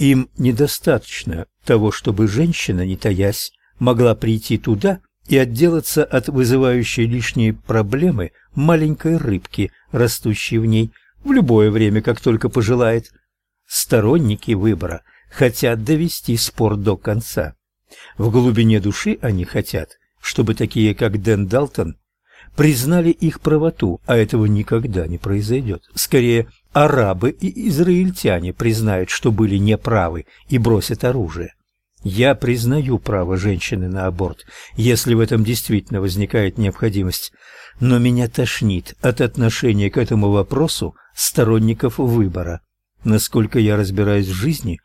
Им недостаточно того, чтобы женщина, не таясь, могла прийти туда и отделаться от вызывающей лишние проблемы маленькой рыбки, растущей в ней, в любое время, как только пожелает. Сторонники выбора хотят довести спор до конца. В глубине души они хотят, чтобы такие, как Дэн Далтон, признали их правоту, а этого никогда не произойдет. Скорее, арабы и израильтяне признают, что были неправы и бросят оружие. Я признаю право женщины на аборт, если в этом действительно возникает необходимость, но меня тошнит от отношения к этому вопросу сторонников выбора. Насколько я разбираюсь в жизни,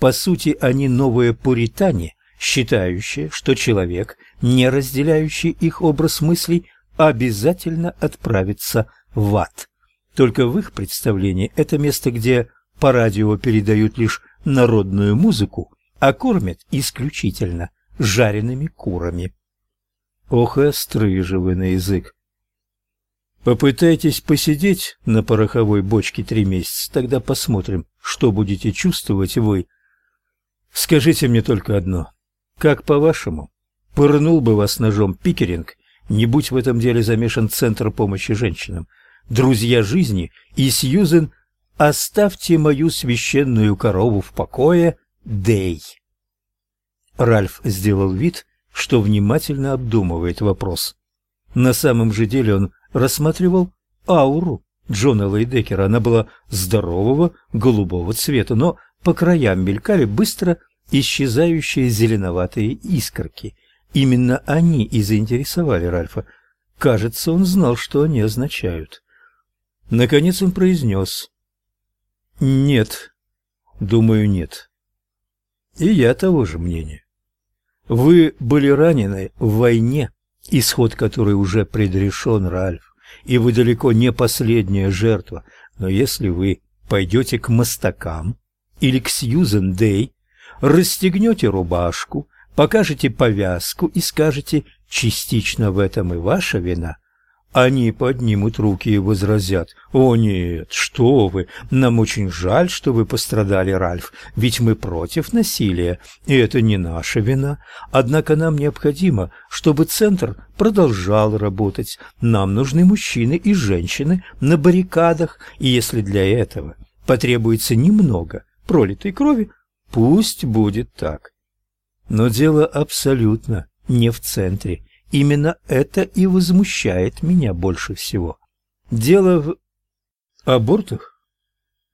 по сути, они новые пуритане, считающие, что человек, не разделяющий их образ мыслей, обязательно отправится в ад. Только в их представлении это место, где по радио передают лишь народную музыку, а кормят исключительно жареными курами. Ох, и острые же вы на язык. Попытайтесь посидеть на пороховой бочке три месяца, тогда посмотрим, что будете чувствовать вы. Скажите мне только одно. Как по-вашему, пырнул бы вас ножом Пикеринг, не будь в этом деле замешан Центр помощи женщинам, друзья жизни и Сьюзен «Оставьте мою священную корову в покое, Дей». Ральф сделал вид, что внимательно обдумывает вопрос. На самом же деле он рассматривал ауру Джона Лейдекера. Она была здорового голубого цвета, но по краям мелькали быстро исчезающие зеленоватые искорки. Именно они и заинтересовали Ральфа. Кажется, он знал, что они означают. Наконец он произнес. «Нет. Думаю, нет. И я того же мнения. Вы были ранены в войне, исход которой уже предрешен, Ральф, и вы далеко не последняя жертва, но если вы пойдете к мостакам или к Сьюзен Дэй, расстегнете рубашку, покажете повязку и скажете «частично в этом и ваша вина», они поднимут руки и возразят. «О нет, что вы! Нам очень жаль, что вы пострадали, Ральф, ведь мы против насилия, и это не наша вина. Однако нам необходимо, чтобы Центр продолжал работать. Нам нужны мужчины и женщины на баррикадах, и если для этого потребуется немного пролитой крови, пусть будет так. Но дело абсолютно не в центре. Именно это и возмущает меня больше всего. Дело в абортах?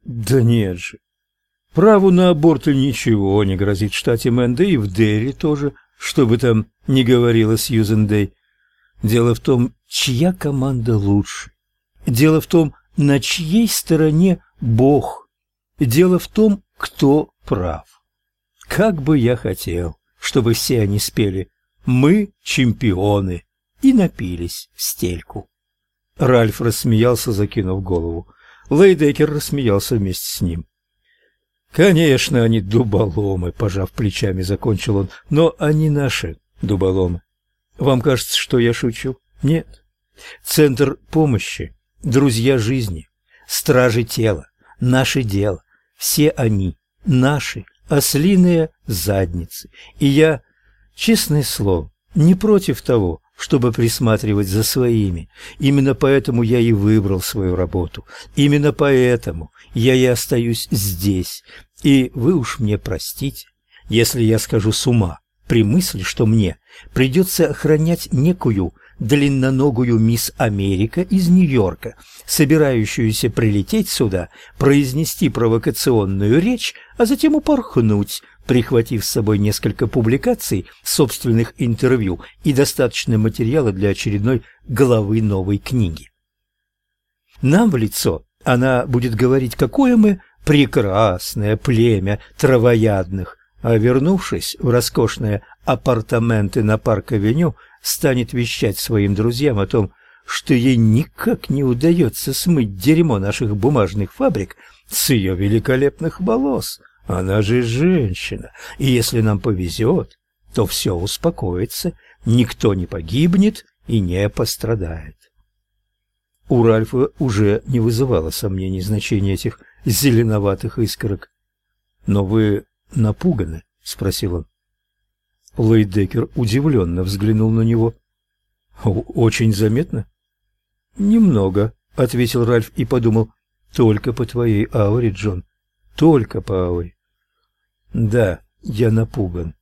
Да нет же. Праву на аборты ничего не грозит в штате Мэн, да и в Дерри тоже, что бы там ни говорила Сьюзен Дэй. Дело в том, чья команда лучше. Дело в том, на чьей стороне Бог. Дело в том, кто прав. Как бы я хотел, чтобы все они спели мы чемпионы и напились в стельку. Ральф рассмеялся, закинув голову. Лейдекер рассмеялся вместе с ним. Конечно, они дуболомы, пожав плечами, закончил он. Но они наши дуболомы. Вам кажется, что я шучу? Нет. Центр помощи, друзья жизни, стражи тела, наше дело. Все они наши ослиные задницы. И я Честное слово, не против того, чтобы присматривать за своими. Именно поэтому я и выбрал свою работу. Именно поэтому я и остаюсь здесь. И вы уж мне простите, если я скажу с ума при мысли, что мне придется охранять некую длинноногую мисс Америка из Нью-Йорка, собирающуюся прилететь сюда, произнести провокационную речь, а затем упорхнуть, прихватив с собой несколько публикаций, собственных интервью и достаточно материала для очередной главы новой книги. Нам в лицо она будет говорить, какое мы прекрасное племя травоядных, а вернувшись в роскошные апартаменты на Парк-авеню, станет вещать своим друзьям о том, что ей никак не удается смыть дерьмо наших бумажных фабрик с ее великолепных волос. Она же женщина, и если нам повезет, то все успокоится, никто не погибнет и не пострадает. У Ральфа уже не вызывало сомнений значение этих зеленоватых искорок. Но вы напуганы?» — спросил он. Лейдекер удивленно взглянул на него. «Очень заметно?» «Немного», — ответил Ральф и подумал. «Только по твоей ауре, Джон. Только по ауре». «Да, я напуган.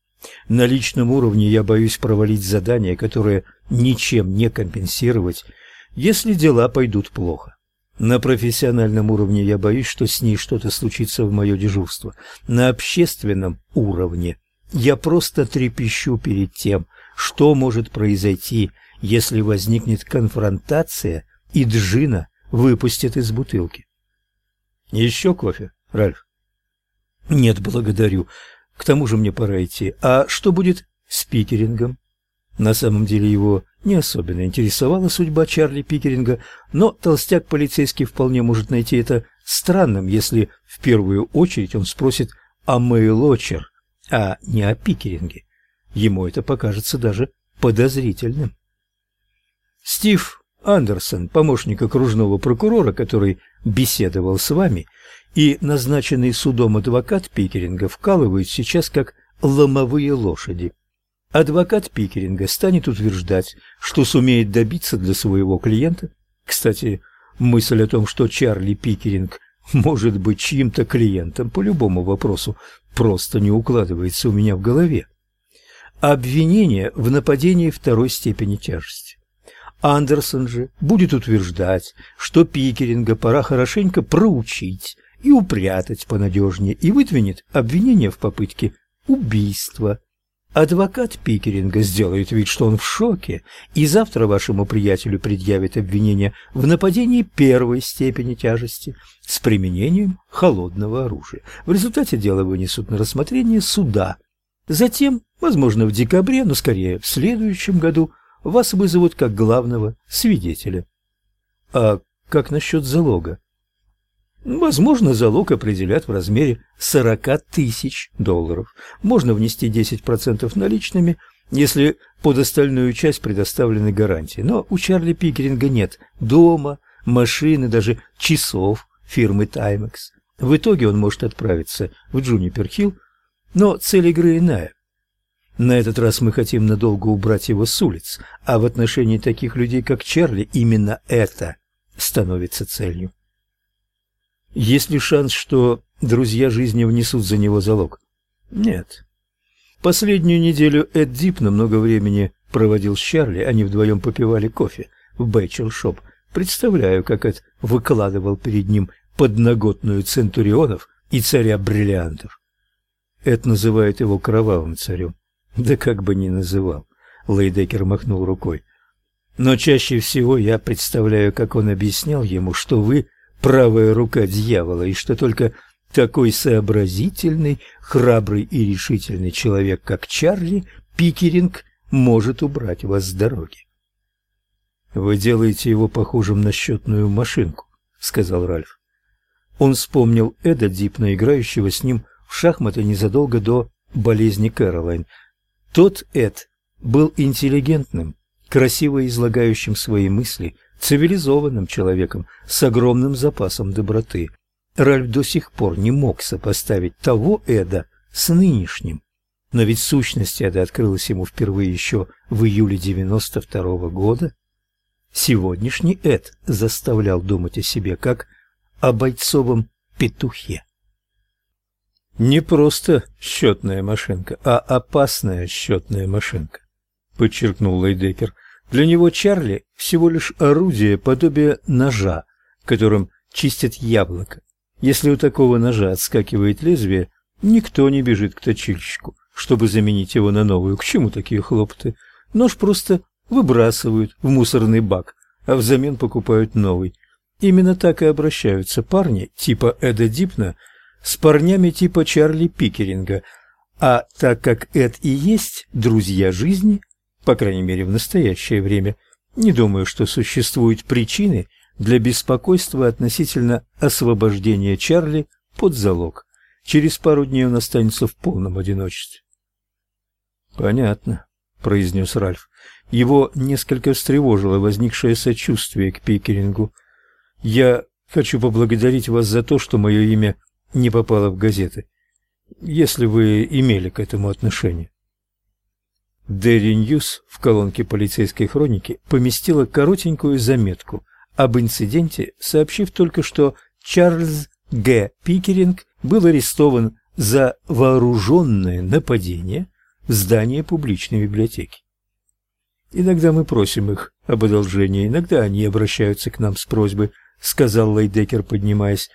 На личном уровне я боюсь провалить задание, которое ничем не компенсировать, если дела пойдут плохо. На профессиональном уровне я боюсь, что с ней что-то случится в мое дежурство. На общественном уровне я просто трепещу перед тем, что может произойти, если возникнет конфронтация и Джина выпустят из бутылки. Еще кофе, Ральф? Нет, благодарю. К тому же мне пора идти. А что будет с Пикерингом? На самом деле его не особенно интересовала судьба Чарли Пикеринга, но толстяк полицейский вполне может найти это странным, если в первую очередь он спросит о Мэй Лочер, а не о Пикеринге. Ему это покажется даже подозрительным. Стив Андерсон, помощник окружного прокурора, который беседовал с вами, и назначенный судом адвокат Пикеринга вкалывают сейчас как ломовые лошади. Адвокат Пикеринга станет утверждать, что сумеет добиться для своего клиента. Кстати, мысль о том, что Чарли Пикеринг может быть чьим-то клиентом по любому вопросу, просто не укладывается у меня в голове. Обвинение в нападении второй степени тяжести. Андерсон же будет утверждать, что Пикеринга пора хорошенько проучить и упрятать понадежнее, и выдвинет обвинение в попытке убийства. Адвокат Пикеринга сделает вид, что он в шоке, и завтра вашему приятелю предъявит обвинение в нападении первой степени тяжести с применением холодного оружия. В результате дело вынесут на рассмотрение суда. Затем, возможно, в декабре, но скорее в следующем году, вас вызовут как главного свидетеля. А как насчет залога? Возможно, залог определят в размере 40 тысяч долларов. Можно внести 10% наличными, если под остальную часть предоставлены гарантии. Но у Чарли Пикеринга нет дома, машины, даже часов фирмы Timex. В итоге он может отправиться в Джунипер-Хилл, но цель игры иная. На этот раз мы хотим надолго убрать его с улиц, а в отношении таких людей, как Чарли, именно это становится целью. Есть ли шанс, что друзья жизни внесут за него залог? Нет. Последнюю неделю Эд Дипна много времени проводил с Чарли, они вдвоем попивали кофе в Бэчел Шоп. Представляю, как Эд выкладывал перед ним подноготную центурионов и царя бриллиантов. Эд называет его кровавым царем. Да как бы ни называл. Лейдекер махнул рукой. Но чаще всего я представляю, как он объяснял ему, что вы правая рука дьявола, и что только такой сообразительный, храбрый и решительный человек, как Чарли Пикеринг, может убрать вас с дороги. Вы делаете его похожим на счетную машинку, сказал Ральф. Он вспомнил Эда Дипна, играющего с ним в шахматы незадолго до болезни Кэролайн. Тот Эд был интеллигентным, красиво излагающим свои мысли, цивилизованным человеком с огромным запасом доброты. Ральф до сих пор не мог сопоставить того Эда с нынешним. Но ведь сущность Эда открылась ему впервые еще в июле 92 -го года. Сегодняшний Эд заставлял думать о себе как о бойцовом петухе. Не просто счетная машинка, а опасная счетная машинка, подчеркнул Лейдекер. Для него Чарли всего лишь орудие, подобие ножа, которым чистят яблоко. Если у такого ножа отскакивает лезвие, никто не бежит к точильщику, чтобы заменить его на новую. К чему такие хлопоты? Нож просто выбрасывают в мусорный бак, а взамен покупают новый. Именно так и обращаются парни типа Эда Дипна с парнями типа Чарли Пикеринга. А так как Эд и есть друзья жизни, по крайней мере в настоящее время, не думаю, что существуют причины для беспокойства относительно освобождения Чарли под залог. Через пару дней он останется в полном одиночестве. Понятно, произнес Ральф. Его несколько встревожило возникшее сочувствие к Пикерингу. Я хочу поблагодарить вас за то, что мое имя не попало в газеты. если вы имели к этому отношение. Дерри Ньюс в колонке полицейской хроники поместила коротенькую заметку об инциденте, сообщив только, что Чарльз Г. Пикеринг был арестован за вооруженное нападение в здание публичной библиотеки. Иногда мы просим их об одолжении, иногда они обращаются к нам с просьбой, сказал Лейдекер, поднимаясь.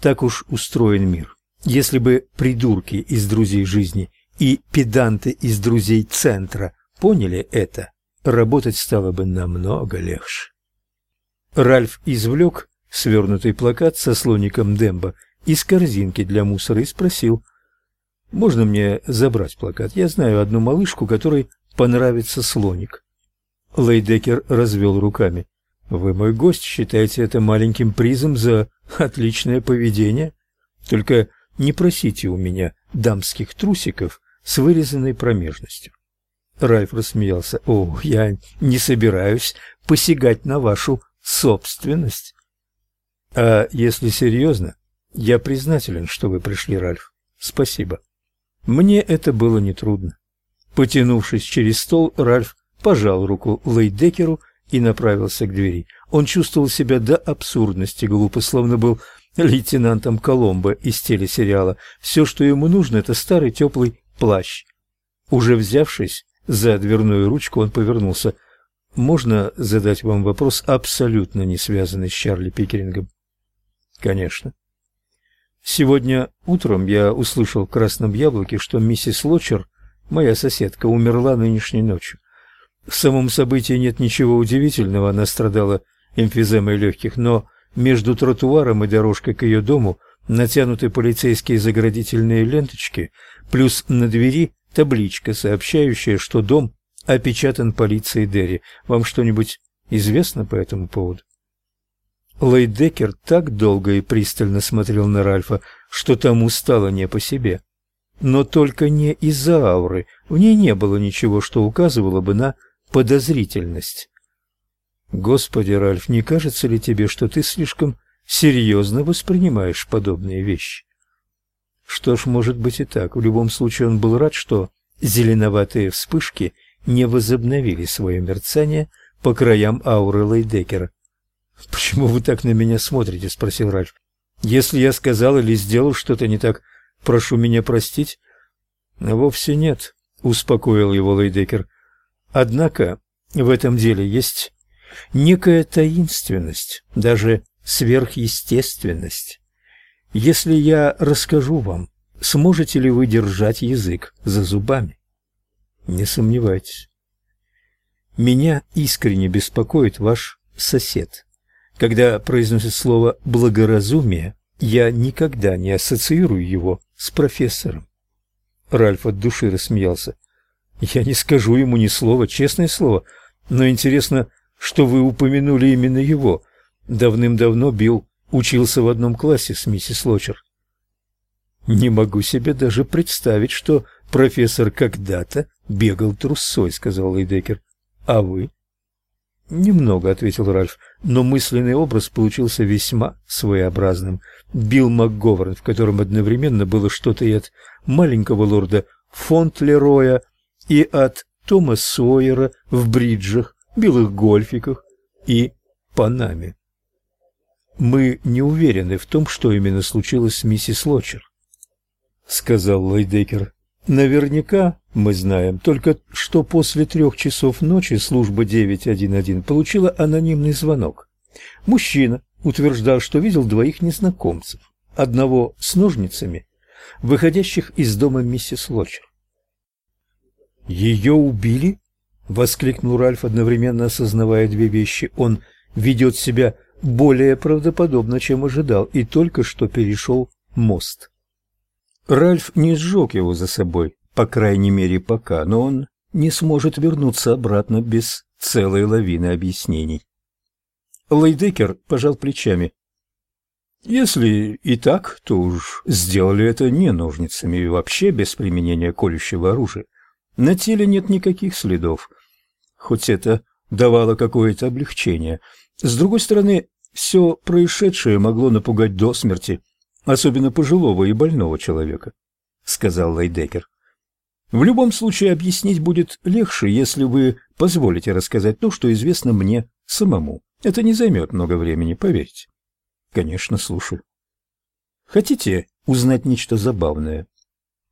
Так уж устроен мир. Если бы придурки из друзей жизни и педанты из друзей центра поняли это, работать стало бы намного легче. Ральф извлек свернутый плакат со слоником Демба из корзинки для мусора и спросил: "Можно мне забрать плакат? Я знаю одну малышку, которой понравится слоник". Лейдекер развел руками. Вы мой гость, считаете это маленьким призом за отличное поведение? Только не просите у меня дамских трусиков с вырезанной промежностью. Ральф рассмеялся. О, я не собираюсь посягать на вашу собственность. А если серьезно, я признателен, что вы пришли, Ральф. Спасибо. Мне это было нетрудно. Потянувшись через стол, Ральф пожал руку Лейдекеру и направился к двери. Он чувствовал себя до абсурдности глупо, словно был лейтенантом Коломбо из телесериала. Все, что ему нужно, это старый теплый плащ. Уже взявшись за дверную ручку, он повернулся. «Можно задать вам вопрос, абсолютно не связанный с Чарли Пикерингом?» «Конечно». «Сегодня утром я услышал в «Красном яблоке», что миссис Лочер, моя соседка, умерла нынешней ночью. В самом событии нет ничего удивительного, она страдала эмфиземой легких, но между тротуаром и дорожкой к ее дому натянуты полицейские заградительные ленточки, плюс на двери табличка, сообщающая, что дом опечатан полицией Дерри. Вам что-нибудь известно по этому поводу? Лейдекер так долго и пристально смотрел на Ральфа, что тому стало не по себе. Но только не из-за ауры. В ней не было ничего, что указывало бы на подозрительность. Господи, Ральф, не кажется ли тебе, что ты слишком серьезно воспринимаешь подобные вещи? Что ж, может быть и так. В любом случае он был рад, что зеленоватые вспышки не возобновили свое мерцание по краям ауры Лейдекера. Почему вы так на меня смотрите, спросил Ральф. Если я сказал или сделал что-то не так, прошу меня простить. Вовсе нет, успокоил его Лейдекер. Однако в этом деле есть некая таинственность, даже сверхъестественность. Если я расскажу вам, сможете ли вы держать язык за зубами? Не сомневайтесь. Меня искренне беспокоит ваш сосед. Когда произносит слово благоразумие, я никогда не ассоциирую его с профессором. Ральф от души рассмеялся. Я не скажу ему ни слова, честное слово, но интересно, что вы упомянули именно его. Давным-давно Билл учился в одном классе с миссис Лочер. Не могу себе даже представить, что профессор когда-то бегал трусой, сказал Лейдекер. А вы? Немного, ответил Ральф, но мысленный образ получился весьма своеобразным. Билл МакГоверн, в котором одновременно было что-то и от маленького лорда Фонтлероя, и от Тома Сойера в бриджах, белых гольфиках и панаме. Мы не уверены в том, что именно случилось с миссис Лочер, сказал Лойдекер. Наверняка мы знаем только, что после трех часов ночи служба 911 получила анонимный звонок. Мужчина утверждал, что видел двоих незнакомцев, одного с ножницами, выходящих из дома миссис Лочер. «Ее убили?» — воскликнул Ральф, одновременно осознавая две вещи. Он ведет себя более правдоподобно, чем ожидал, и только что перешел мост. Ральф не сжег его за собой, по крайней мере пока, но он не сможет вернуться обратно без целой лавины объяснений. Лейдекер пожал плечами. Если и так, то уж сделали это не ножницами и вообще без применения колющего оружия. На теле нет никаких следов, хоть это давало какое-то облегчение. С другой стороны, все происшедшее могло напугать до смерти, особенно пожилого и больного человека. сказал Лейдекер. В любом случае объяснить будет легче, если вы позволите рассказать то, что известно мне самому. Это не займет много времени, поверьте. Конечно, слушаю. Хотите узнать нечто забавное?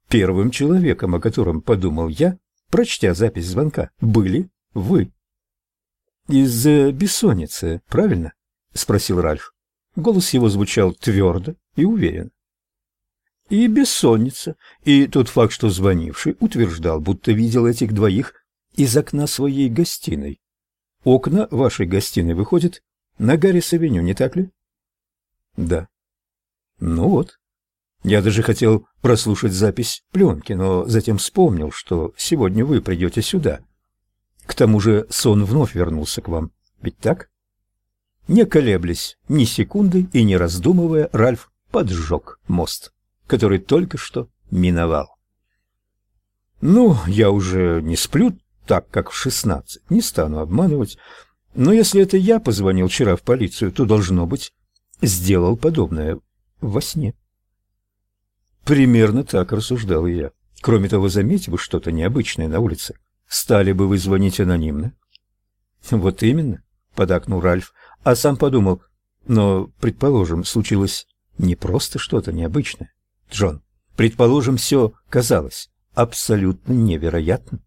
Первым человеком, о котором подумал я, прочтя запись звонка, были вы. Из бессонницы, правильно? Спросил Ральф. Голос его звучал твердо и уверенно. И бессонница, и тот факт, что звонивший утверждал, будто видел этих двоих из окна своей гостиной. Окна вашей гостиной выходят на Гаррис-авеню, не так ли? Да. Ну вот. Я даже хотел прослушать запись пленки, но затем вспомнил, что сегодня вы придете сюда. К тому же сон вновь вернулся к вам. Ведь так? Не колеблясь ни секунды и не раздумывая, Ральф поджег мост, который только что миновал. Ну, я уже не сплю так, как в шестнадцать, не стану обманывать. Но если это я позвонил вчера в полицию, то, должно быть, сделал подобное во сне. Примерно так рассуждал я. Кроме того, заметив вы что-то необычное на улице, стали бы вы звонить анонимно? Вот именно, подакнул Ральф, а сам подумал, но, предположим, случилось не просто что-то необычное. Джон, предположим, все казалось абсолютно невероятным.